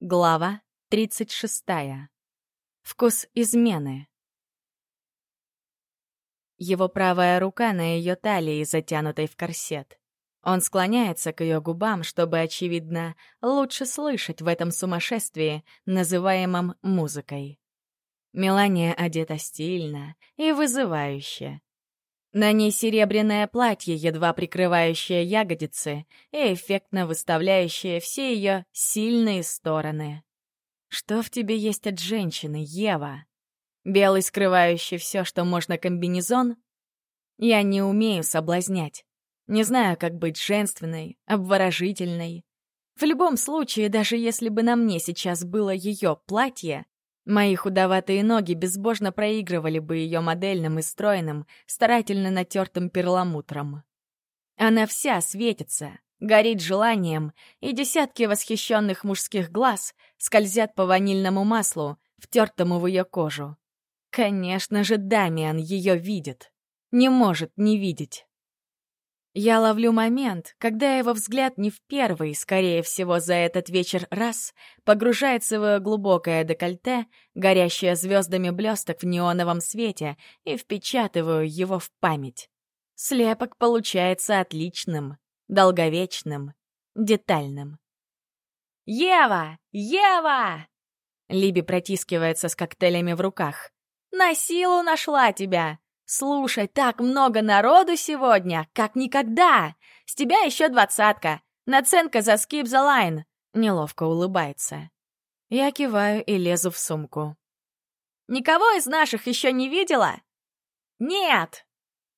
Глава 36. Вкус измены. Его правая рука на ее талии, затянутой в корсет. Он склоняется к ее губам, чтобы, очевидно, лучше слышать в этом сумасшествии, называемом музыкой. Мелания одета стильно и вызывающе. На ней серебряное платье, едва прикрывающее ягодицы и эффектно выставляющее все ее сильные стороны. Что в тебе есть от женщины, Ева? Белый, скрывающий все, что можно комбинезон? Я не умею соблазнять. Не знаю, как быть женственной, обворожительной. В любом случае, даже если бы на мне сейчас было ее платье, Мои худоватые ноги безбожно проигрывали бы ее модельным и стройным, старательно натертым перламутром. Она вся светится, горит желанием, и десятки восхищенных мужских глаз скользят по ванильному маслу, втертому в ее кожу. Конечно же, Дамиан ее видит. Не может не видеть. Я ловлю момент, когда его взгляд не в первый, скорее всего, за этот вечер раз, погружается в глубокое декольте, горящее звездами блесток в неоновом свете, и впечатываю его в память. Слепок получается отличным, долговечным, детальным. «Ева! Ева!» Либи протискивается с коктейлями в руках. «На силу нашла тебя! «Слушай, так много народу сегодня, как никогда! С тебя еще двадцатка! Наценка за skip the line!» Неловко улыбается. Я киваю и лезу в сумку. «Никого из наших еще не видела?» «Нет!»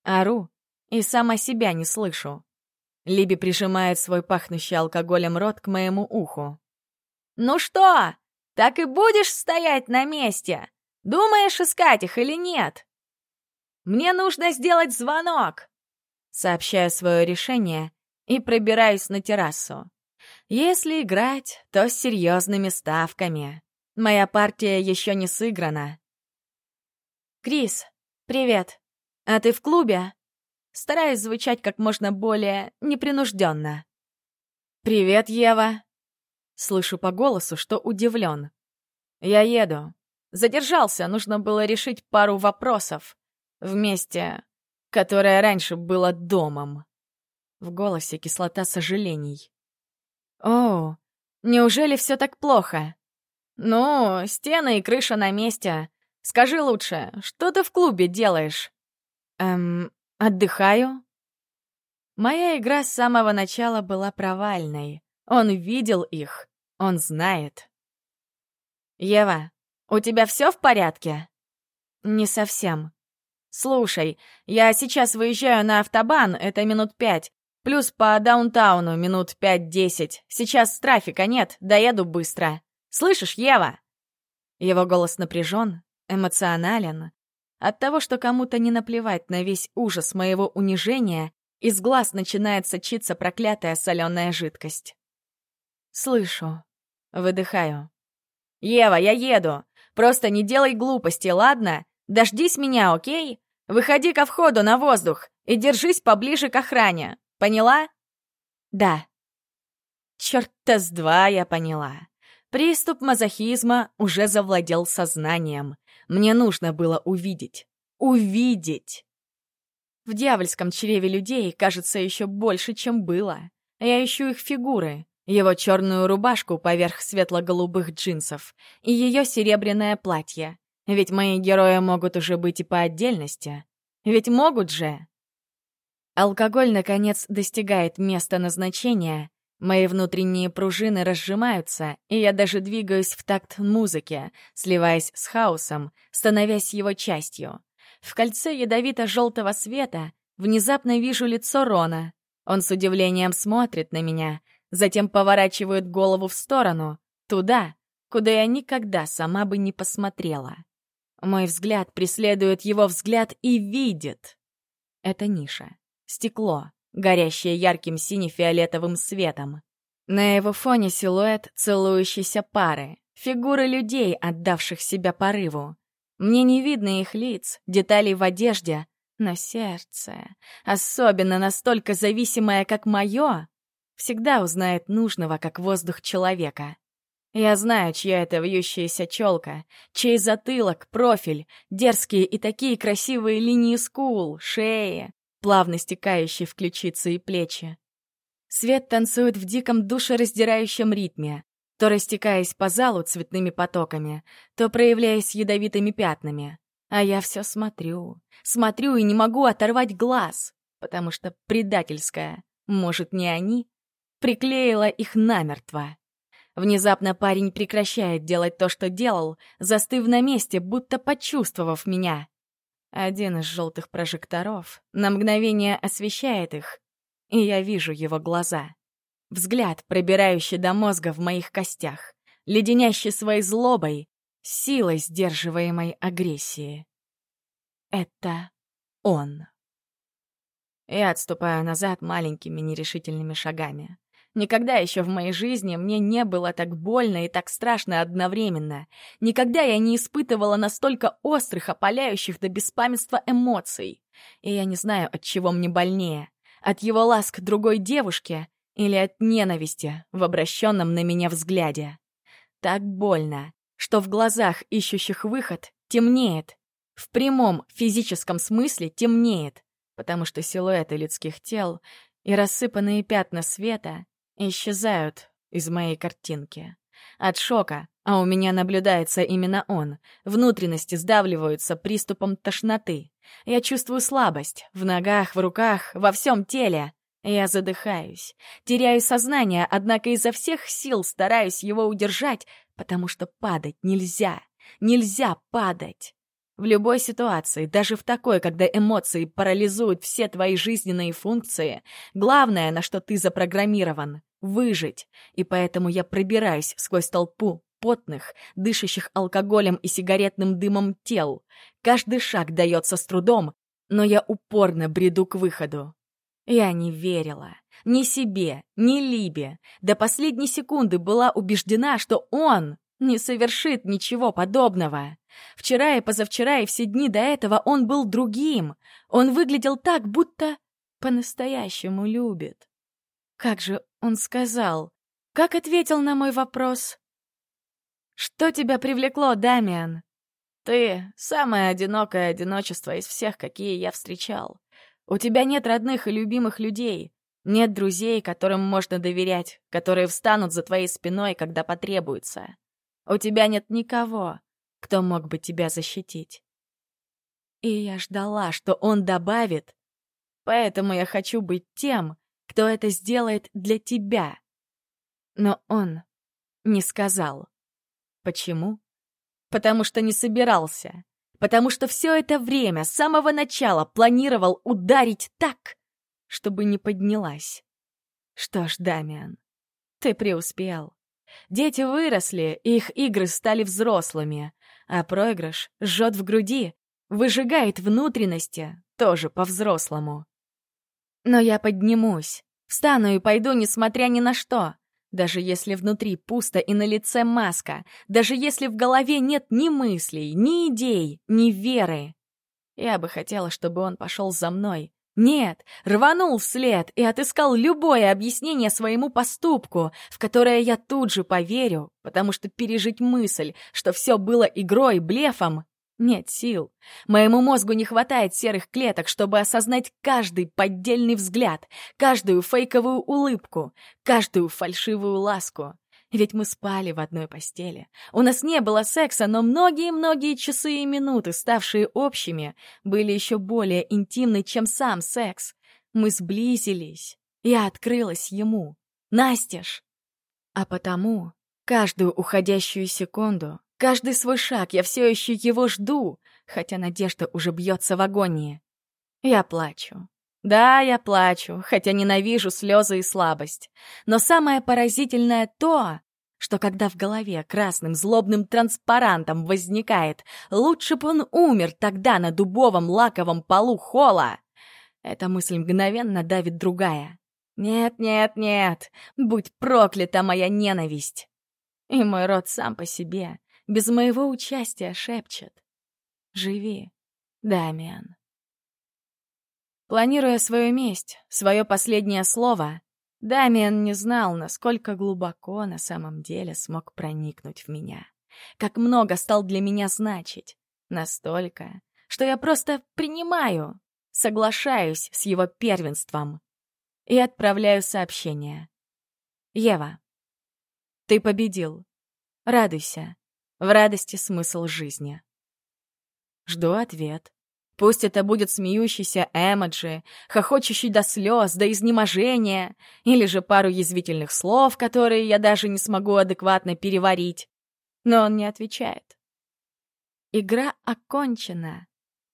Ору и сама себя не слышу. Либи прижимает свой пахнущий алкоголем рот к моему уху. «Ну что, так и будешь стоять на месте? Думаешь, искать их или нет?» Мне нужно сделать звонок!» Сообщаю свое решение и пробираюсь на террасу. Если играть, то с серьезными ставками. Моя партия еще не сыграна. «Крис, привет. А ты в клубе?» Стараюсь звучать как можно более непринужденно. «Привет, Ева!» Слышу по голосу, что удивлен. «Я еду. Задержался, нужно было решить пару вопросов в месте, которое раньше было домом. В голосе кислота сожалений. «О, неужели все так плохо?» «Ну, стены и крыша на месте. Скажи лучше, что ты в клубе делаешь?» «Эм, отдыхаю». Моя игра с самого начала была провальной. Он видел их, он знает. «Ева, у тебя все в порядке?» «Не совсем. «Слушай, я сейчас выезжаю на автобан, это минут пять. Плюс по даунтауну минут пять-десять. Сейчас трафика нет, доеду быстро. Слышишь, Ева?» Его голос напряжен, эмоционален. От того, что кому-то не наплевать на весь ужас моего унижения, из глаз начинает сочиться проклятая соленая жидкость. «Слышу. Выдыхаю. «Ева, я еду. Просто не делай глупости, ладно? Дождись меня, окей? Выходи ко входу на воздух и держись поближе к охране. Поняла? Да. Чёрт-то с два я поняла. Приступ мазохизма уже завладел сознанием. Мне нужно было увидеть. Увидеть! В дьявольском чреве людей, кажется, еще больше, чем было. Я ищу их фигуры, его черную рубашку поверх светло-голубых джинсов и ее серебряное платье. Ведь мои герои могут уже быть и по отдельности. Ведь могут же. Алкоголь, наконец, достигает места назначения. Мои внутренние пружины разжимаются, и я даже двигаюсь в такт музыки, сливаясь с хаосом, становясь его частью. В кольце ядовито-желтого света внезапно вижу лицо Рона. Он с удивлением смотрит на меня, затем поворачивает голову в сторону, туда, куда я никогда сама бы не посмотрела. Мой взгляд преследует его взгляд и видит. Это ниша. Стекло, горящее ярким сине-фиолетовым светом. На его фоне силуэт целующейся пары, фигуры людей, отдавших себя порыву. Мне не видно их лиц, деталей в одежде, но сердце, особенно настолько зависимое, как мое, всегда узнает нужного, как воздух человека. Я знаю, чья это вьющаяся челка, чей затылок, профиль, дерзкие и такие красивые линии скул, шеи, плавно стекающие в ключицы и плечи. Свет танцует в диком душераздирающем ритме, то растекаясь по залу цветными потоками, то проявляясь ядовитыми пятнами. А я все смотрю, смотрю и не могу оторвать глаз, потому что предательская, может, не они, приклеила их намертво. Внезапно парень прекращает делать то, что делал, застыв на месте, будто почувствовав меня. Один из желтых прожекторов на мгновение освещает их, и я вижу его глаза. Взгляд, пробирающий до мозга в моих костях, леденящий своей злобой, силой сдерживаемой агрессии. Это он. Я отступаю назад маленькими нерешительными шагами. Никогда еще в моей жизни мне не было так больно и так страшно одновременно. Никогда я не испытывала настолько острых, опаляющих до беспамятства эмоций. И я не знаю, от чего мне больнее. От его ласк другой девушке или от ненависти в обращенном на меня взгляде. Так больно, что в глазах ищущих выход темнеет. В прямом физическом смысле темнеет, потому что силуэты людских тел и рассыпанные пятна света исчезают из моей картинки. От шока, а у меня наблюдается именно он, внутренности сдавливаются приступом тошноты. Я чувствую слабость в ногах, в руках, во всем теле. Я задыхаюсь, теряю сознание, однако изо всех сил стараюсь его удержать, потому что падать нельзя. Нельзя падать. В любой ситуации, даже в такой, когда эмоции парализуют все твои жизненные функции, главное, на что ты запрограммирован — выжить. И поэтому я пробираюсь сквозь толпу потных, дышащих алкоголем и сигаретным дымом тел. Каждый шаг дается с трудом, но я упорно бреду к выходу. Я не верила. Ни себе, ни Либе. До последней секунды была убеждена, что он не совершит ничего подобного. Вчера и позавчера и все дни до этого он был другим. Он выглядел так, будто по-настоящему любит. Как же он сказал? Как ответил на мой вопрос? «Что тебя привлекло, Дамиан?» «Ты — самое одинокое одиночество из всех, какие я встречал. У тебя нет родных и любимых людей, нет друзей, которым можно доверять, которые встанут за твоей спиной, когда потребуется. У тебя нет никого, кто мог бы тебя защитить. И я ждала, что он добавит, поэтому я хочу быть тем, кто это сделает для тебя. Но он не сказал. Почему? Потому что не собирался. Потому что все это время, с самого начала, планировал ударить так, чтобы не поднялась. Что ж, Дамиан, ты преуспел. Дети выросли, их игры стали взрослыми, а проигрыш жжет в груди, выжигает внутренности, тоже по-взрослому. Но я поднимусь, встану и пойду, несмотря ни на что. Даже если внутри пусто и на лице маска, даже если в голове нет ни мыслей, ни идей, ни веры. Я бы хотела, чтобы он пошел за мной, нет, рванул вслед и отыскал любое объяснение своему поступку, в которое я тут же поверю, потому что пережить мысль, что все было игрой, блефом, нет сил. Моему мозгу не хватает серых клеток, чтобы осознать каждый поддельный взгляд, каждую фейковую улыбку, каждую фальшивую ласку. Ведь мы спали в одной постели. У нас не было секса, но многие-многие часы и минуты, ставшие общими, были еще более интимны, чем сам секс. Мы сблизились. Я открылась ему. Настеж. А потому каждую уходящую секунду, каждый свой шаг я все еще его жду, хотя надежда уже бьется в агонии. Я плачу. Да, я плачу, хотя ненавижу слезы и слабость. Но самое поразительное то, что когда в голове красным злобным транспарантом возникает «Лучше бы он умер тогда на дубовом лаковом полу холла», эта мысль мгновенно давит другая. «Нет, нет, нет, будь проклята моя ненависть!» И мой род сам по себе, без моего участия, шепчет. «Живи, Дамиан». Планируя свою месть, свое последнее слово, Дамиан не знал, насколько глубоко на самом деле смог проникнуть в меня. Как много стал для меня значить. Настолько, что я просто принимаю, соглашаюсь с его первенством и отправляю сообщение. Ева, ты победил. Радуйся. В радости смысл жизни. Жду ответ. Пусть это будет смеющийся эмоджи, хохочущий до слез, до изнеможения, или же пару язвительных слов, которые я даже не смогу адекватно переварить. Но он не отвечает. Игра окончена,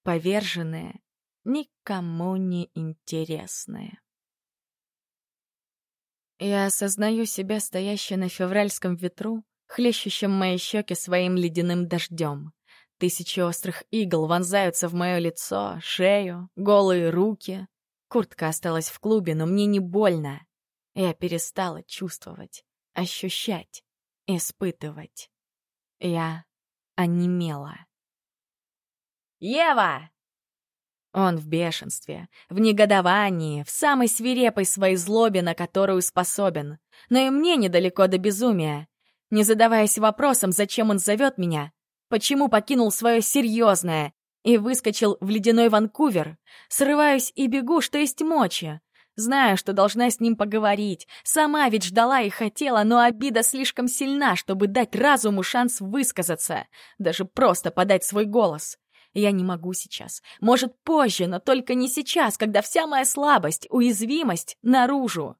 поверженная, никому не интересная. Я осознаю себя стоящей на февральском ветру, хлещущем мои щеки своим ледяным дождем. Тысячи острых игл вонзаются в мое лицо, шею, голые руки. Куртка осталась в клубе, но мне не больно. Я перестала чувствовать, ощущать, испытывать. Я онемела. «Ева!» Он в бешенстве, в негодовании, в самой свирепой своей злобе, на которую способен. Но и мне недалеко до безумия. Не задаваясь вопросом, зачем он зовет меня, почему покинул свое серьезное и выскочил в ледяной Ванкувер. Срываюсь и бегу, что есть мочи. Знаю, что должна с ним поговорить. Сама ведь ждала и хотела, но обида слишком сильна, чтобы дать разуму шанс высказаться, даже просто подать свой голос. Я не могу сейчас. Может, позже, но только не сейчас, когда вся моя слабость, уязвимость наружу.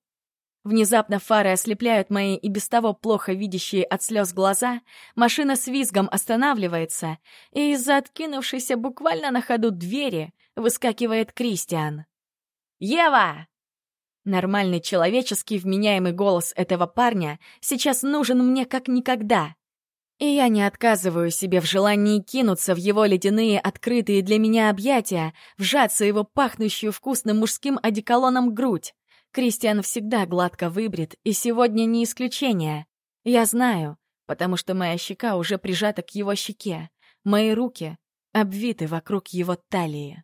Внезапно фары ослепляют мои и без того плохо видящие от слез глаза, машина с визгом останавливается, и из-за откинувшейся буквально на ходу двери выскакивает Кристиан. «Ева!» Нормальный человеческий вменяемый голос этого парня сейчас нужен мне как никогда. И я не отказываю себе в желании кинуться в его ледяные, открытые для меня объятия, вжаться его пахнущую вкусным мужским одеколоном грудь. Кристиан всегда гладко выбрит, и сегодня не исключение. Я знаю, потому что моя щека уже прижата к его щеке, мои руки обвиты вокруг его талии.